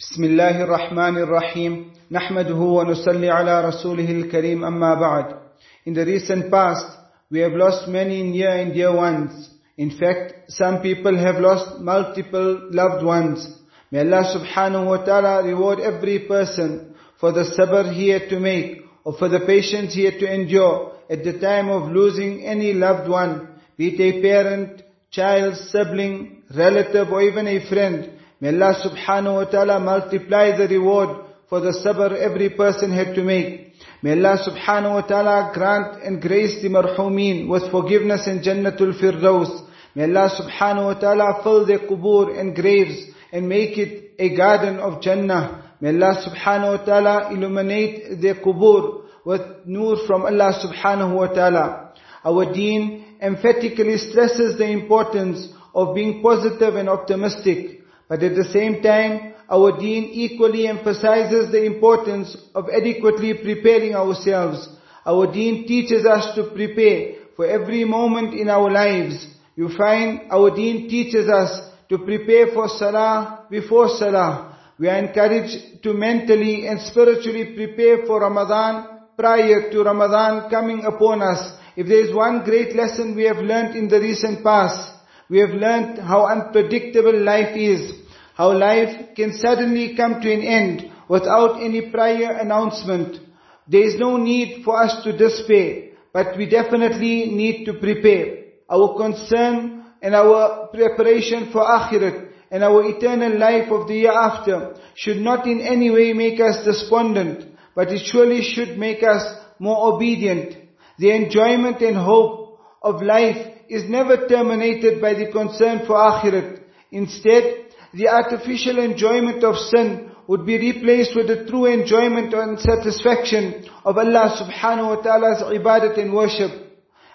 بسم الله الرحمن الرحيم نحمده ونصلي على رسوله الكريم أما بعد In the recent past, we have lost many near and dear ones. In fact, some people have lost multiple loved ones. May Allah subhanahu wa ta'ala reward every person for the sabr he had to make or for the patience he had to endure at the time of losing any loved one, be it a parent, child, sibling, relative or even a friend. May Allah subhanahu wa ta'ala multiply the reward for the sabr every person had to make. May Allah subhanahu wa ta'ala grant and grace the marhumin with forgiveness in Jannatul Firdaus. May Allah subhanahu wa ta'ala fill their qubur and graves and make it a garden of Jannah. May Allah subhanahu wa ta'ala illuminate their qubur with nur from Allah subhanahu wa ta'ala. Our deen emphatically stresses the importance of being positive and optimistic. But at the same time, our deen equally emphasizes the importance of adequately preparing ourselves. Our deen teaches us to prepare for every moment in our lives. You find our deen teaches us to prepare for salah before salah. We are encouraged to mentally and spiritually prepare for Ramadan prior to Ramadan coming upon us. If there is one great lesson we have learnt in the recent past, we have learnt how unpredictable life is. How life can suddenly come to an end without any prior announcement. There is no need for us to despair, but we definitely need to prepare. Our concern and our preparation for akhirat and our eternal life of the hereafter should not in any way make us despondent, but it surely should make us more obedient. The enjoyment and hope of life is never terminated by the concern for akhirat. Instead, the artificial enjoyment of sin would be replaced with the true enjoyment and satisfaction of Allah subhanahu wa ta'ala's ibadat and worship.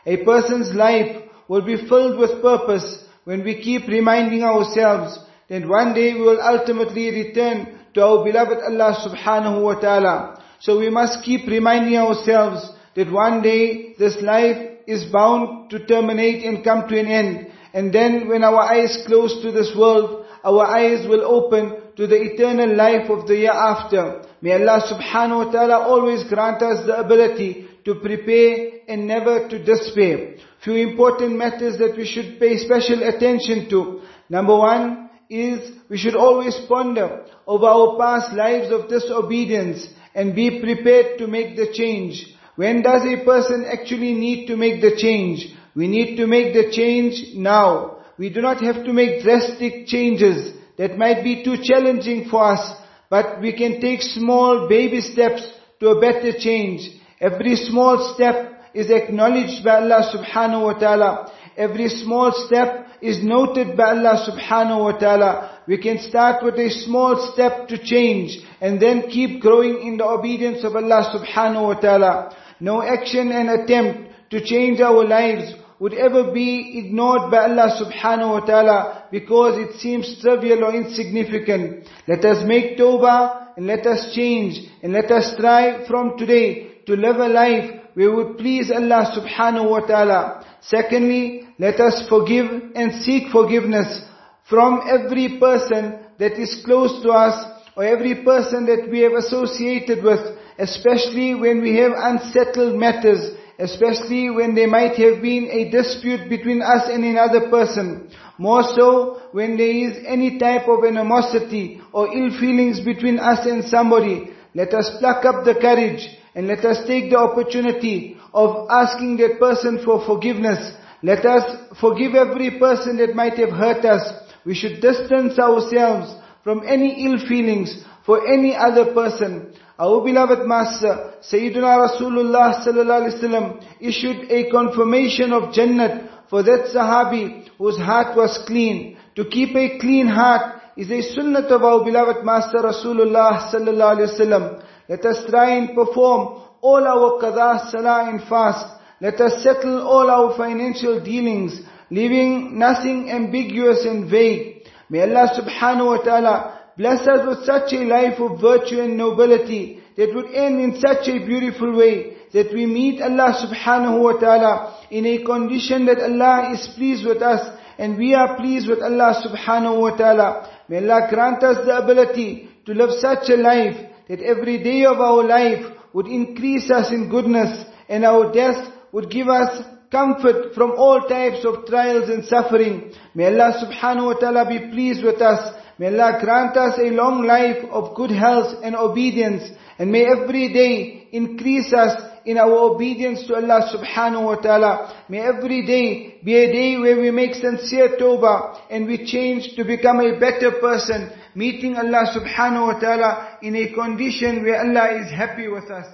A person's life will be filled with purpose when we keep reminding ourselves that one day we will ultimately return to our beloved Allah subhanahu wa ta'ala. So we must keep reminding ourselves that one day this life is bound to terminate and come to an end. And then when our eyes close to this world, our eyes will open to the eternal life of the hereafter. May Allah subhanahu wa ta'ala always grant us the ability to prepare and never to despair. Few important matters that we should pay special attention to. Number one is we should always ponder over our past lives of disobedience and be prepared to make the change. When does a person actually need to make the change? We need to make the change now. We do not have to make drastic changes that might be too challenging for us, but we can take small baby steps to a better change. Every small step is acknowledged by Allah subhanahu wa ta'ala. Every small step is noted by Allah subhanahu wa ta'ala. We can start with a small step to change and then keep growing in the obedience of Allah subhanahu wa ta'ala. No action and attempt to change our lives would ever be ignored by Allah subhanahu wa ta'ala because it seems trivial or insignificant. Let us make tawbah and let us change and let us strive from today to live a life where we please Allah subhanahu wa ta'ala. Secondly, let us forgive and seek forgiveness from every person that is close to us or every person that we have associated with, especially when we have unsettled matters, especially when there might have been a dispute between us and another person. More so when there is any type of animosity or ill feelings between us and somebody. Let us pluck up the courage and let us take the opportunity of asking that person for forgiveness. Let us forgive every person that might have hurt us. We should distance ourselves from any ill feelings for any other person. Our beloved Master, Sayyidina Rasulullah sallallahu alaihi wasallam issued a confirmation of Jannat for that Sahabi whose heart was clean. To keep a clean heart is a sunnat of our beloved Master Rasulullah sallallahu alaihi wasallam. Let us try and perform all our qadha, salah and fast. Let us settle all our financial dealings, leaving nothing ambiguous and vague. May Allah subhanahu wa ta'ala bless us with such a life of virtue and nobility that would end in such a beautiful way that we meet Allah subhanahu wa ta'ala in a condition that Allah is pleased with us and we are pleased with Allah subhanahu wa ta'ala. May Allah grant us the ability to live such a life that every day of our life would increase us in goodness and our death would give us comfort from all types of trials and suffering. May Allah subhanahu wa ta'ala be pleased with us. May Allah grant us a long life of good health and obedience. And may every day increase us in our obedience to Allah subhanahu wa ta'ala. May every day be a day where we make sincere tawbah and we change to become a better person, meeting Allah subhanahu wa ta'ala in a condition where Allah is happy with us.